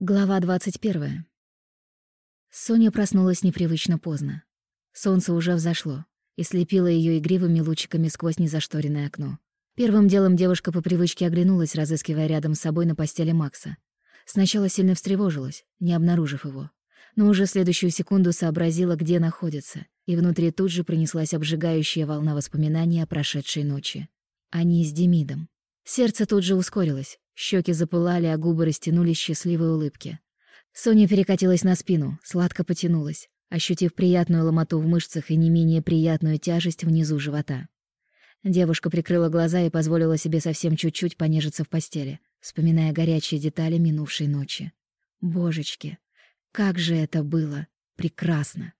Глава 21. Соня проснулась непривычно поздно. Солнце уже взошло и слепило ее игривыми лучиками сквозь незашторенное окно. Первым делом девушка по привычке оглянулась, разыскивая рядом с собой на постели Макса. Сначала сильно встревожилась, не обнаружив его. Но уже следующую секунду сообразила, где находится, и внутри тут же принеслась обжигающая волна воспоминаний о прошедшей ночи. Они с Демидом. Сердце тут же ускорилось, щеки запылали, а губы растянулись счастливой улыбки. Соня перекатилась на спину, сладко потянулась, ощутив приятную ломоту в мышцах и не менее приятную тяжесть внизу живота. Девушка прикрыла глаза и позволила себе совсем чуть-чуть понежиться в постели, вспоминая горячие детали минувшей ночи. Божечки, как же это было прекрасно!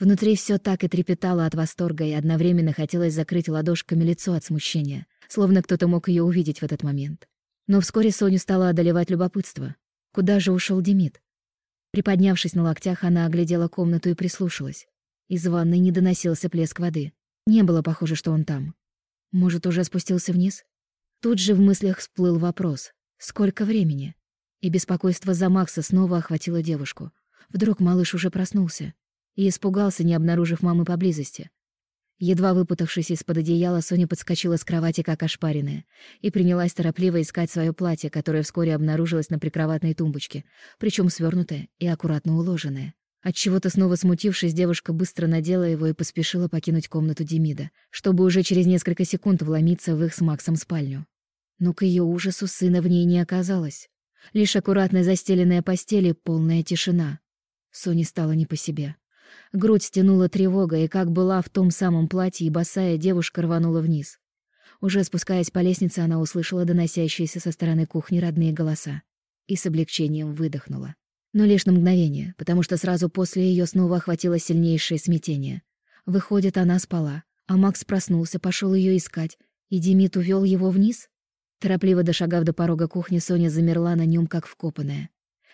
Внутри все так и трепетало от восторга, и одновременно хотелось закрыть ладошками лицо от смущения, словно кто-то мог ее увидеть в этот момент. Но вскоре Соню стало одолевать любопытство. Куда же ушел Демид? Приподнявшись на локтях, она оглядела комнату и прислушалась. Из ванной не доносился плеск воды. Не было похоже, что он там. Может, уже спустился вниз? Тут же в мыслях всплыл вопрос. Сколько времени? И беспокойство за Макса снова охватило девушку. Вдруг малыш уже проснулся и испугался, не обнаружив мамы поблизости. Едва выпутавшись из-под одеяла, Соня подскочила с кровати, как ошпаренная, и принялась торопливо искать свое платье, которое вскоре обнаружилось на прикроватной тумбочке, причем свернутое и аккуратно уложенное. Отчего-то снова смутившись, девушка быстро надела его и поспешила покинуть комнату Демида, чтобы уже через несколько секунд вломиться в их с Максом спальню. Но к ее ужасу сына в ней не оказалось. Лишь аккуратно застеленная постель и полная тишина. Соне стало не по себе. Грудь стянула тревога, и как была в том самом платье, и босая девушка рванула вниз. Уже спускаясь по лестнице, она услышала доносящиеся со стороны кухни родные голоса и с облегчением выдохнула. Но лишь на мгновение, потому что сразу после ее снова охватило сильнейшее смятение. Выходит, она спала, а Макс проснулся, пошел ее искать, и Демид увел его вниз? Торопливо дошагав до порога кухни, Соня замерла на нем как вкопанная.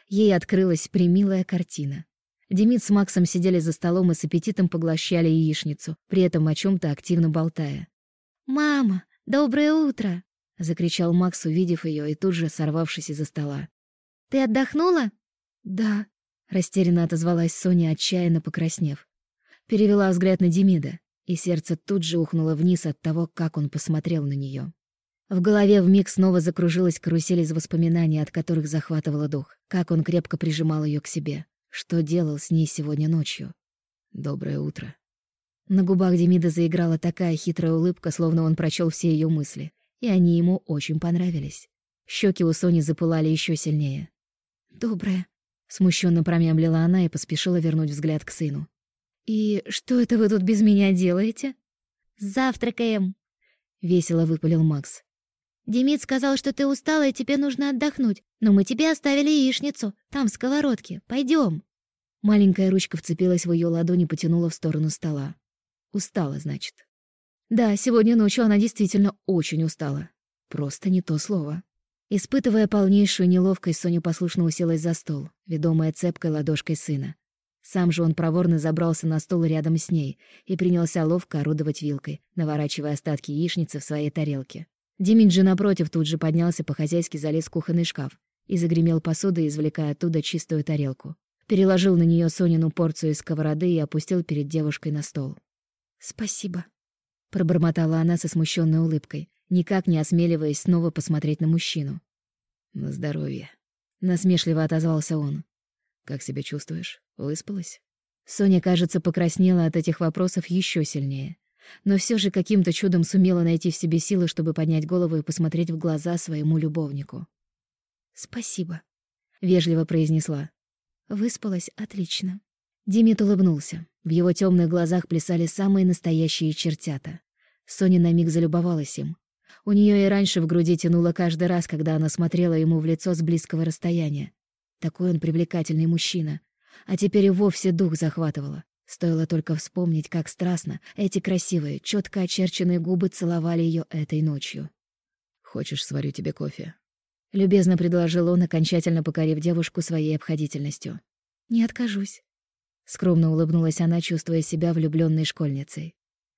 Ей открылась примилая картина. Демид с Максом сидели за столом и с аппетитом поглощали яичницу, при этом о чем то активно болтая. «Мама, доброе утро!» — закричал Макс, увидев ее и тут же сорвавшись из-за стола. «Ты отдохнула?» «Да», — растерянно отозвалась Соня, отчаянно покраснев. Перевела взгляд на Демида, и сердце тут же ухнуло вниз от того, как он посмотрел на нее. В голове вмиг снова закружилась карусель из воспоминаний, от которых захватывало дух, как он крепко прижимал ее к себе, что делал с ней сегодня ночью? Доброе утро. На губах Демида заиграла такая хитрая улыбка, словно он прочел все ее мысли, и они ему очень понравились. Щеки у Сони запылали еще сильнее. «Доброе», — смущенно промямлила она и поспешила вернуть взгляд к сыну. «И что это вы тут без меня делаете?» «Завтракаем», — весело выпалил Макс. Демид сказал, что ты устала и тебе нужно отдохнуть, но мы тебе оставили яичницу, там сковородки. Пойдем. Маленькая ручка вцепилась в ее ладонь и потянула в сторону стола. Устала, значит. Да, сегодня ночью она действительно очень устала. Просто не то слово. Испытывая полнейшую неловкость, Соня послушно уселась за стол, ведомая цепкой ладошкой сына. Сам же он проворно забрался на стол рядом с ней и принялся ловко орудовать вилкой, наворачивая остатки яичницы в своей тарелке. Демид же, напротив, тут же поднялся, по-хозяйски залез в кухонный шкаф и загремел посудой, извлекая оттуда чистую тарелку. Переложил на нее Сонину порцию из сковороды и опустил перед девушкой на стол. «Спасибо», — пробормотала она со смущенной улыбкой, никак не осмеливаясь снова посмотреть на мужчину. «На здоровье», — насмешливо отозвался он. «Как себя чувствуешь? Выспалась?» Соня, кажется, покраснела от этих вопросов еще сильнее но все же каким-то чудом сумела найти в себе силы, чтобы поднять голову и посмотреть в глаза своему любовнику. «Спасибо», — вежливо произнесла. «Выспалась отлично». Димит улыбнулся. В его темных глазах плясали самые настоящие чертята. Соня на миг залюбовалась им. У нее и раньше в груди тянуло каждый раз, когда она смотрела ему в лицо с близкого расстояния. Такой он привлекательный мужчина. А теперь и вовсе дух захватывало. Стоило только вспомнить, как страстно эти красивые, четко очерченные губы целовали ее этой ночью. «Хочешь, сварю тебе кофе?» Любезно предложил он, окончательно покорив девушку своей обходительностью. «Не откажусь». Скромно улыбнулась она, чувствуя себя влюбленной школьницей.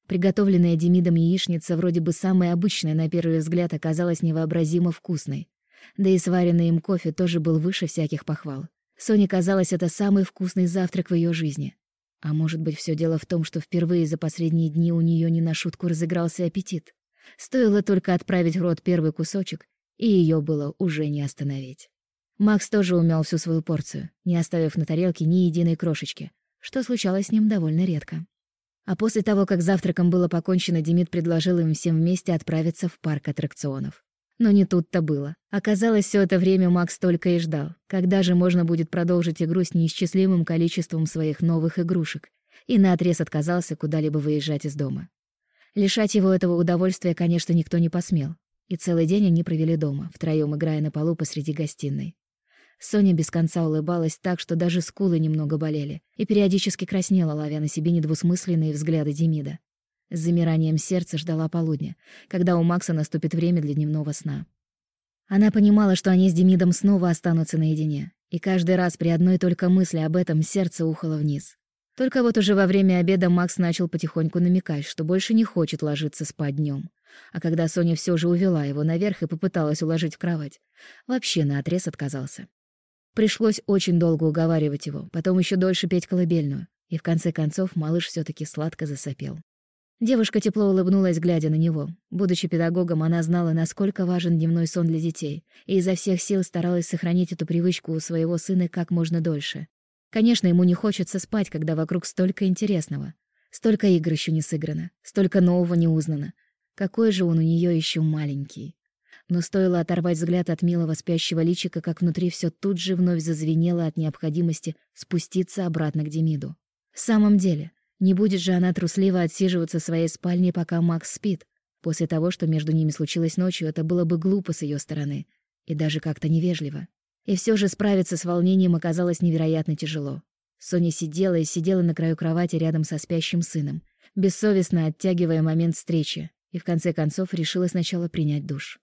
Приготовленная Демидом яичница, вроде бы самая обычная на первый взгляд, оказалась невообразимо вкусной. Да и сваренный им кофе тоже был выше всяких похвал. Соне казалось, это самый вкусный завтрак в ее жизни. А может быть, все дело в том, что впервые за последние дни у нее не на шутку разыгрался аппетит. Стоило только отправить в рот первый кусочек, и ее было уже не остановить. Макс тоже умел всю свою порцию, не оставив на тарелке ни единой крошечки, что случалось с ним довольно редко. А после того, как завтраком было покончено, Демид предложил им всем вместе отправиться в парк аттракционов. Но не тут-то было. Оказалось, все это время Макс только и ждал, когда же можно будет продолжить игру с неисчислимым количеством своих новых игрушек, и наотрез отказался куда-либо выезжать из дома. Лишать его этого удовольствия, конечно, никто не посмел, и целый день они провели дома, втроём играя на полу посреди гостиной. Соня без конца улыбалась так, что даже скулы немного болели, и периодически краснела, ловя на себе недвусмысленные взгляды Демида. С замиранием сердца ждала полудня, когда у Макса наступит время для дневного сна. Она понимала, что они с Демидом снова останутся наедине, и каждый раз при одной только мысли об этом сердце ухало вниз. Только вот уже во время обеда Макс начал потихоньку намекать, что больше не хочет ложиться спать днем. А когда Соня все же увела его наверх и попыталась уложить в кровать, вообще наотрез отказался. Пришлось очень долго уговаривать его, потом еще дольше петь колыбельную, и в конце концов малыш все таки сладко засопел. Девушка тепло улыбнулась, глядя на него. Будучи педагогом, она знала, насколько важен дневной сон для детей, и изо всех сил старалась сохранить эту привычку у своего сына как можно дольше. Конечно, ему не хочется спать, когда вокруг столько интересного. Столько игр еще не сыграно, столько нового не узнано. Какой же он у нее еще маленький. Но стоило оторвать взгляд от милого спящего личика, как внутри все тут же вновь зазвенело от необходимости спуститься обратно к Демиду. В самом деле, не будет же она трусливо отсиживаться в своей спальне, пока Макс спит. После того, что между ними случилось ночью, это было бы глупо с ее стороны. И даже как-то невежливо. И все же справиться с волнением оказалось невероятно тяжело. Соня сидела и сидела на краю кровати рядом со спящим сыном, бессовестно оттягивая момент встречи, и в конце концов решила сначала принять душ.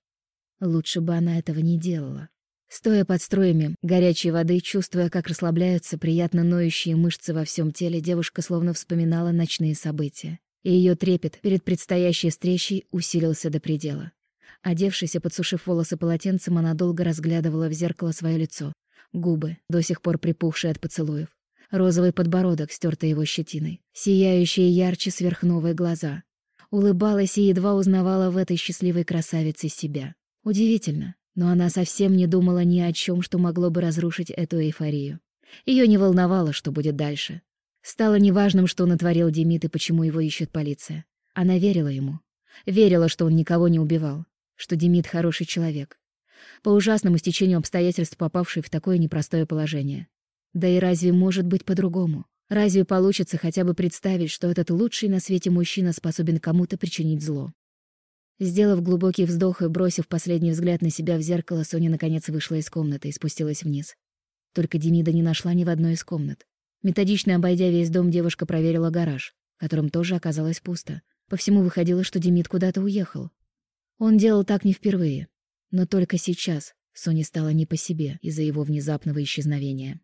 Лучше бы она этого не делала. Стоя под струями горячей воды, чувствуя, как расслабляются приятно ноющие мышцы во всем теле, девушка словно вспоминала ночные события. И ее трепет перед предстоящей встречей усилился до предела. Одевшись и подсушив волосы полотенцем, она долго разглядывала в зеркало свое лицо. Губы, до сих пор припухшие от поцелуев. Розовый подбородок, стертый его щетиной. Сияющие ярче сверхновые глаза. Улыбалась и едва узнавала в этой счастливой красавице себя. Удивительно, но она совсем не думала ни о чем, что могло бы разрушить эту эйфорию. Ее не волновало, что будет дальше. Стало неважным, что натворил Демид и почему его ищет полиция. Она верила ему. Верила, что он никого не убивал, что Демид хороший человек. По ужасному стечению обстоятельств попавший в такое непростое положение. Да и разве может быть по-другому? Разве получится хотя бы представить, что этот лучший на свете мужчина способен кому-то причинить зло? Сделав глубокий вздох и бросив последний взгляд на себя в зеркало, Соня наконец вышла из комнаты и спустилась вниз. Только Демида не нашла ни в одной из комнат. Методично обойдя весь дом, девушка проверила гараж, в котором тоже оказалось пусто. По всему выходило, что Демид куда-то уехал. Он делал так не впервые. Но только сейчас Соне стало не по себе из-за его внезапного исчезновения.